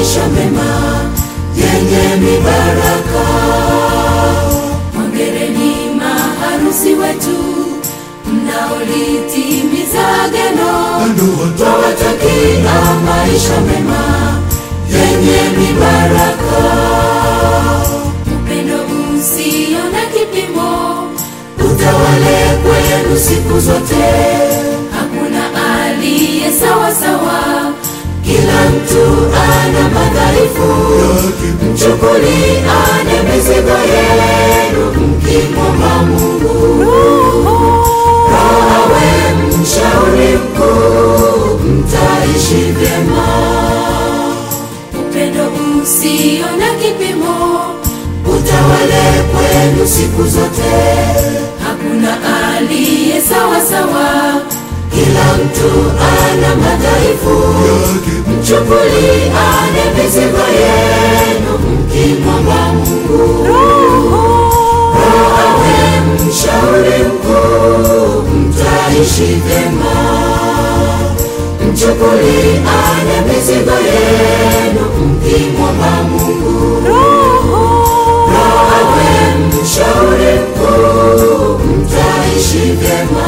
Maisha mema yenye mibaraka. Hongereni maharusi wetu mnaolitimiza agano. twawatakia maisha mema yenye mibaraka. Upendo usio na kipimo utawale kwenu siku zote. Hakuna aliye sawa sawa, kila mtu ana madhaifu. Mchukuliane mizigo yenu mkimwomba Mungu. Awe mshauri mkuu, mtaishi vyema. Upendo usio na kipimo utawale kwenu siku zote. Hakuna aliye sawasawa mtu ana madhaifu. Mchukuliane mizigo yenu mkimwomba Mungu. Roho awe mshauri mkuu, mtaishi vyema. Mchukuliane mizigo yenu mkimwomba Mungu. Roho awe mshauri mkuu, mtaishi vyema.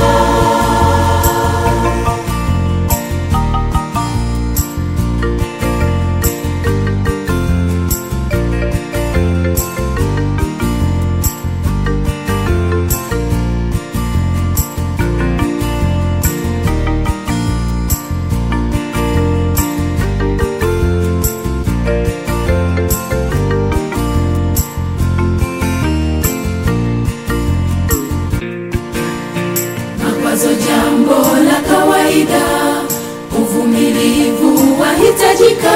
Makwazo jambo la kawaida, uvumilivu wahitajika.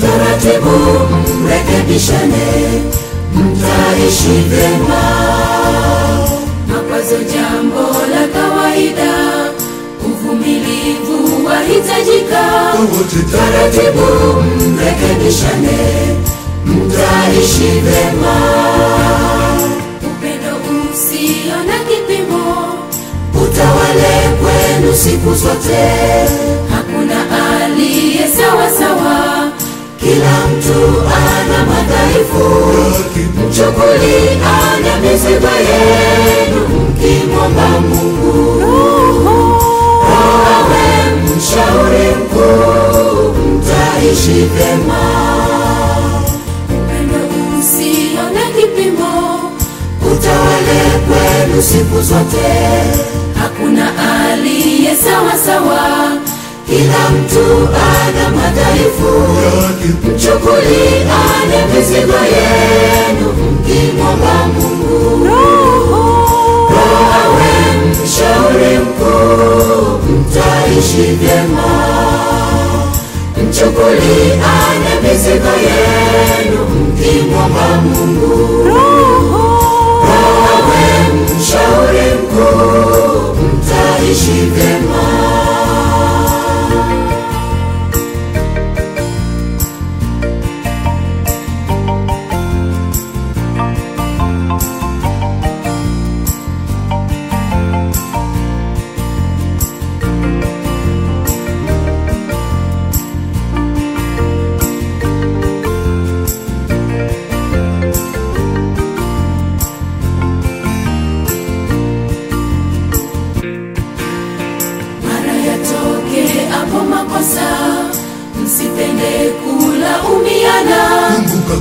Taratibu mrekebishane, mtaishi vyema. Makwazo jambo la kawaida, uvumilivu wahitajika. Taratibu mrekebishane, mtaishi vyema. Zote. Hakuna aliye sawa sawa, kila mtu ana madhaifu. Mchukuliane mizigo yenu mkimwomba Mungu. Awe mshauri mkuu, mtaishi vyema. Kwenu siku zote. Hakuna aliye sawa sawa, kila mtu ana madhaifu. Mchukuliane mizigo yenu mkimwomba Mungu. Roho awe mshauri mkuu, mtaishi vyema. Mchukuliane mizigo yenu mkimwomba Mungu. Msipende kulaumiana.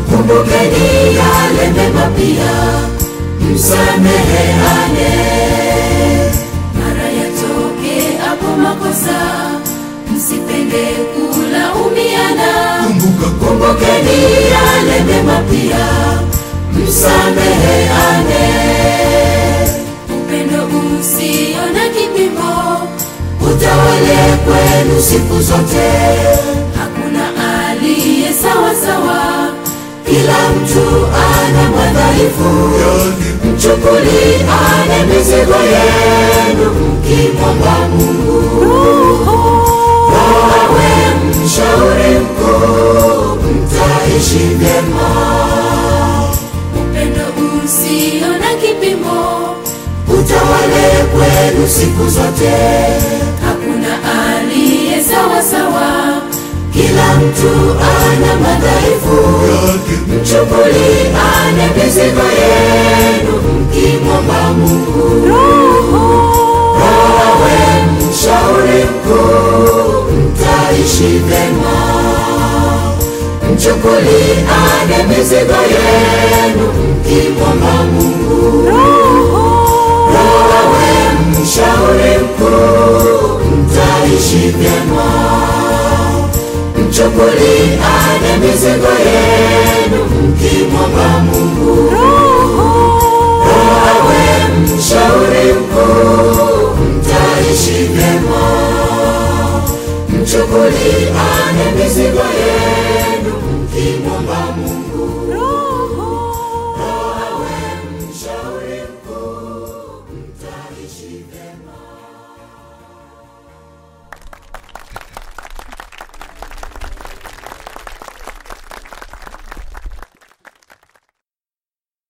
Kumbukeni yale mema pia, msameheane. Mara yatoke hapo makosa, msipende kulaumiana. Kumbukeni yale mema pia, msameheane. Upendo usio na kipimo utawale kwenu siku zote. Sawa sawa, kila mtu ana madhaifu. Mchukuliane mizigo yenu mkimwomba Mungu. Roho awe mshauri mkuu, mtaishi vyema. Upendo usio na kipimo utawale kwenu siku zote. Hakuna aliye sawa sawa, Kila mtu ana madhaifu, mchukuliane mizigo yenu mkimwomba Mungu. Roho awe mshauri mkuu, mtaishi vyema. Mchukuliane mizigo yenu mkimwomba Mungu. Roho awe mshauri mkuu, mtaishi vyema. Mchukuliane mizigo yenu mkimwomba Mungu. Awe mshauri mkuu, mtaishi vyema. Mchukuliane mizigo yenu mkimwomba Mungu.